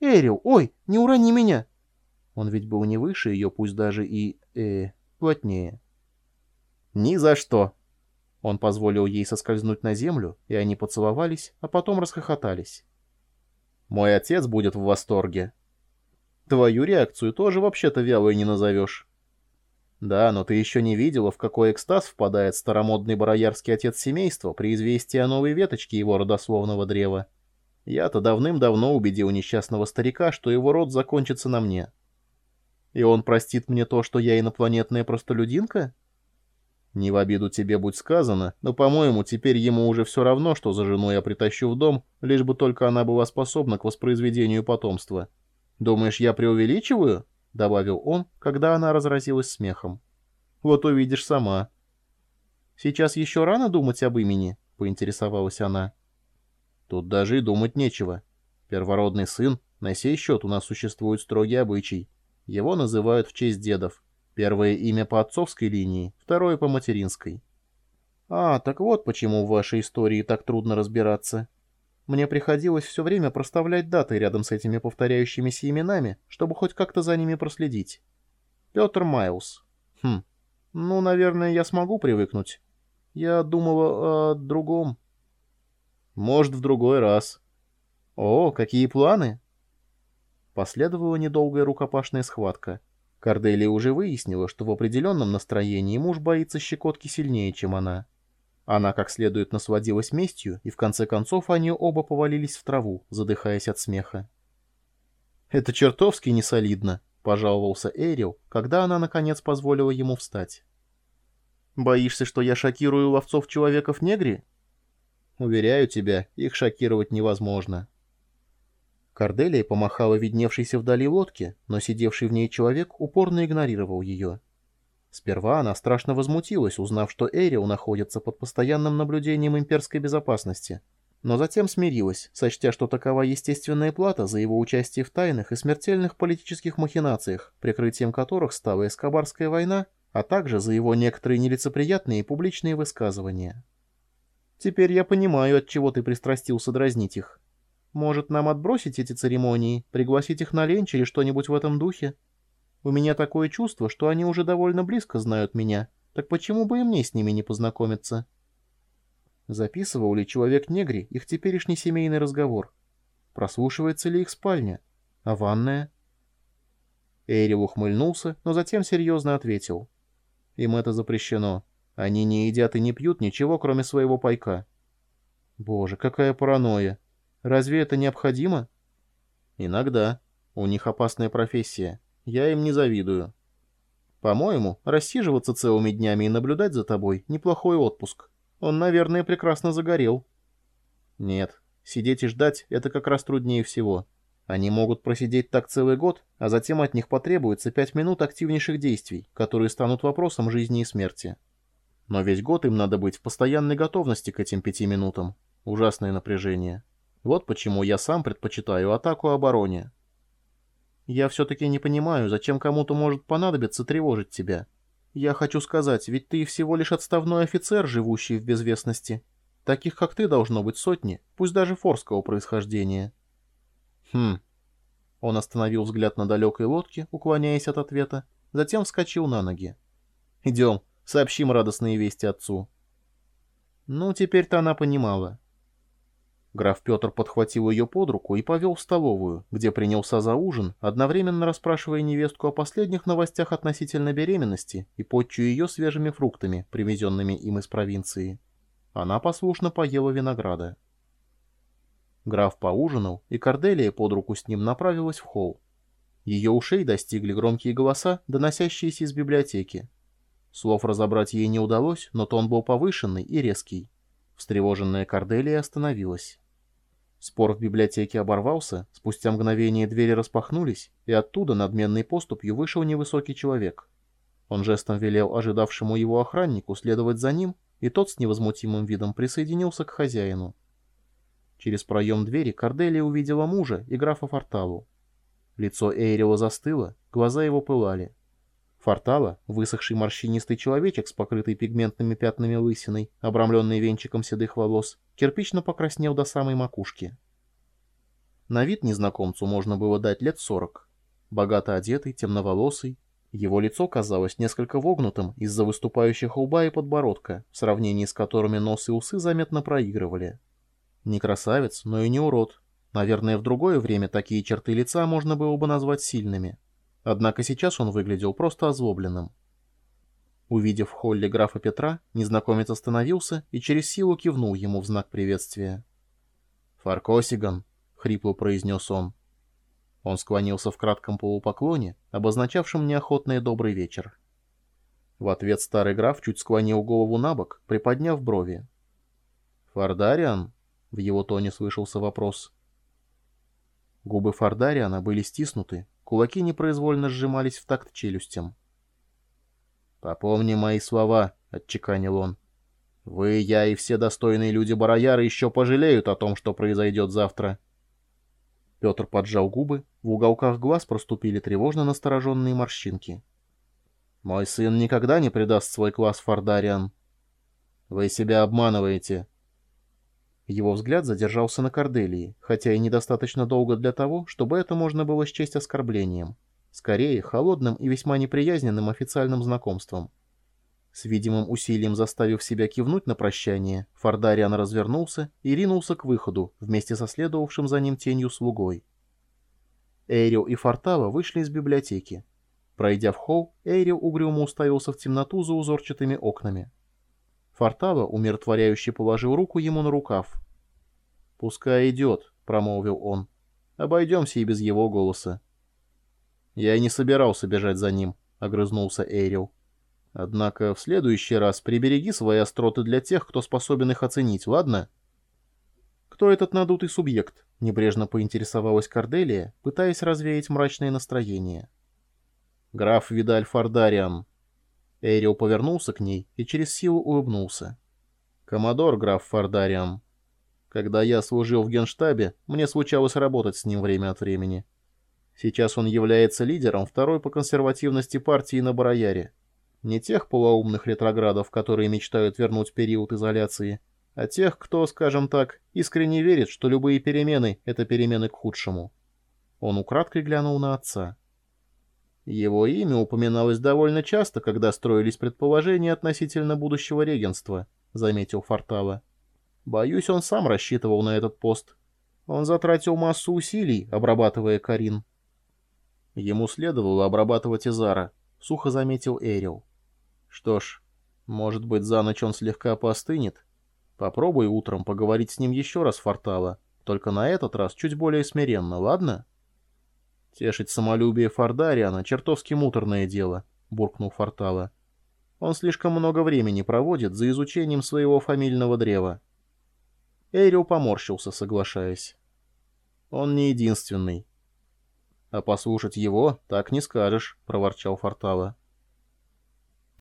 Эрил, ой, не урони меня!» Он ведь был не выше ее, пусть даже и... э... плотнее. «Ни за что!» Он позволил ей соскользнуть на землю, и они поцеловались, а потом расхохотались. «Мой отец будет в восторге. Твою реакцию тоже вообще-то вялой не назовешь». «Да, но ты еще не видела, в какой экстаз впадает старомодный бароярский отец семейства при известии о новой веточке его родословного древа. Я-то давным-давно убедил несчастного старика, что его род закончится на мне. И он простит мне то, что я инопланетная простолюдинка?» Не в обиду тебе будь сказано, но, по-моему, теперь ему уже все равно, что за жену я притащу в дом, лишь бы только она была способна к воспроизведению потомства. Думаешь, я преувеличиваю?» — добавил он, когда она разразилась смехом. «Вот увидишь сама». «Сейчас еще рано думать об имени?» — поинтересовалась она. «Тут даже и думать нечего. Первородный сын, на сей счет у нас существует строгий обычай. Его называют в честь дедов. Первое имя по отцовской линии, второе по материнской. А, так вот почему в вашей истории так трудно разбираться. Мне приходилось все время проставлять даты рядом с этими повторяющимися именами, чтобы хоть как-то за ними проследить. Петр Майлз. Хм, ну, наверное, я смогу привыкнуть. Я думала о другом. Может, в другой раз. О, какие планы? Последовала недолгая рукопашная схватка — Корделия уже выяснила, что в определенном настроении муж боится щекотки сильнее, чем она. Она как следует насладилась местью, и в конце концов они оба повалились в траву, задыхаясь от смеха. «Это чертовски несолидно», — пожаловался Эрил, когда она, наконец, позволила ему встать. «Боишься, что я шокирую ловцов-человеков-негри?» «Уверяю тебя, их шокировать невозможно». Корделия помахала видневшейся вдали лодке, но сидевший в ней человек упорно игнорировал ее. Сперва она страшно возмутилась, узнав, что Эрил находится под постоянным наблюдением имперской безопасности, но затем смирилась, сочтя, что такова естественная плата за его участие в тайных и смертельных политических махинациях, прикрытием которых стала Эскобарская война, а также за его некоторые нелицеприятные публичные высказывания. «Теперь я понимаю, от чего ты пристрастился дразнить их», может, нам отбросить эти церемонии, пригласить их на ленч или что-нибудь в этом духе? У меня такое чувство, что они уже довольно близко знают меня, так почему бы и мне с ними не познакомиться? Записывал ли человек-негри их теперешний семейный разговор? Прослушивается ли их спальня? А ванная? Эйрил ухмыльнулся, но затем серьезно ответил. Им это запрещено. Они не едят и не пьют ничего, кроме своего пайка. Боже, какая паранойя! Разве это необходимо? Иногда. У них опасная профессия. Я им не завидую. По-моему, рассиживаться целыми днями и наблюдать за тобой — неплохой отпуск. Он, наверное, прекрасно загорел. Нет, сидеть и ждать — это как раз труднее всего. Они могут просидеть так целый год, а затем от них потребуется пять минут активнейших действий, которые станут вопросом жизни и смерти. Но весь год им надо быть в постоянной готовности к этим пяти минутам. Ужасное напряжение. Вот почему я сам предпочитаю атаку обороне. Я все-таки не понимаю, зачем кому-то может понадобиться тревожить тебя. Я хочу сказать, ведь ты всего лишь отставной офицер, живущий в безвестности. Таких, как ты, должно быть сотни, пусть даже форского происхождения. Хм. Он остановил взгляд на далекой лодке, уклоняясь от ответа, затем вскочил на ноги. Идем, сообщим радостные вести отцу. Ну, теперь-то она понимала. Граф Петр подхватил ее под руку и повел в столовую, где принялся за ужин, одновременно расспрашивая невестку о последних новостях относительно беременности и подчу ее свежими фруктами, привезенными им из провинции. Она послушно поела винограда. Граф поужинал, и Корделия под руку с ним направилась в холл. Ее ушей достигли громкие голоса, доносящиеся из библиотеки. Слов разобрать ей не удалось, но тон был повышенный и резкий. Встревоженная Корделия остановилась. Спор в библиотеке оборвался, спустя мгновение двери распахнулись, и оттуда надменной поступью вышел невысокий человек. Он жестом велел ожидавшему его охраннику следовать за ним, и тот с невозмутимым видом присоединился к хозяину. Через проем двери Корделия увидела мужа и графа Форталу. Лицо Эйрила застыло, глаза его пылали. Фортала, высохший морщинистый человечек с покрытой пигментными пятнами лысиной, обрамленный венчиком седых волос, кирпично покраснел до самой макушки. На вид незнакомцу можно было дать лет сорок. Богато одетый, темноволосый. Его лицо казалось несколько вогнутым из-за выступающих лба и подбородка, в сравнении с которыми нос и усы заметно проигрывали. Не красавец, но и не урод. Наверное, в другое время такие черты лица можно было бы назвать сильными. Однако сейчас он выглядел просто озлобленным. Увидев в холле графа Петра, незнакомец остановился и через силу кивнул ему в знак приветствия. «Фаркосиган», — хрипло произнес он. Он склонился в кратком полупоклоне, обозначавшем неохотный добрый вечер. В ответ старый граф чуть склонил голову на бок, приподняв брови. «Фардариан?» — в его тоне слышался вопрос. Губы Фардариана были стиснуты, кулаки непроизвольно сжимались в такт челюстям. «Попомни мои слова», — отчеканил он. «Вы, я и все достойные люди Барояра еще пожалеют о том, что произойдет завтра». Петр поджал губы, в уголках глаз проступили тревожно настороженные морщинки. «Мой сын никогда не предаст свой класс, Фардариан. Вы себя обманываете». Его взгляд задержался на Корделии, хотя и недостаточно долго для того, чтобы это можно было счесть оскорблением. Скорее, холодным и весьма неприязненным официальным знакомством. С видимым усилием заставив себя кивнуть на прощание, Фардариан развернулся и ринулся к выходу вместе со следовавшим за ним тенью слугой. Эйрил и Фортава вышли из библиотеки. Пройдя в холл, Эйрил угрюмо уставился в темноту за узорчатыми окнами. Фортава умиротворяюще положил руку ему на рукав. «Пускай идет», — промолвил он. «Обойдемся и без его голоса». «Я и не собирался бежать за ним», — огрызнулся Эйрил. «Однако в следующий раз прибереги свои остроты для тех, кто способен их оценить, ладно?» «Кто этот надутый субъект?» — небрежно поинтересовалась Корделия, пытаясь развеять мрачное настроение. «Граф Видаль Фардариан». Эйрил повернулся к ней и через силу улыбнулся. «Коммодор, граф Фардариан. Когда я служил в генштабе, мне случалось работать с ним время от времени». Сейчас он является лидером второй по консервативности партии на Барояре. Не тех полоумных ретроградов, которые мечтают вернуть период изоляции, а тех, кто, скажем так, искренне верит, что любые перемены — это перемены к худшему. Он украдкой глянул на отца. Его имя упоминалось довольно часто, когда строились предположения относительно будущего регенства, — заметил Фортава. Боюсь, он сам рассчитывал на этот пост. Он затратил массу усилий, обрабатывая Карин. Ему следовало обрабатывать Изара, сухо заметил Эрил. Что ж, может быть, за ночь он слегка поостынет? Попробуй утром поговорить с ним еще раз, Фортала, только на этот раз чуть более смиренно, ладно? Тешить самолюбие Фардариана — чертовски муторное дело, буркнул Фортала. Он слишком много времени проводит за изучением своего фамильного древа. Эрил поморщился, соглашаясь. Он не единственный. «А послушать его так не скажешь», — проворчал Фортава.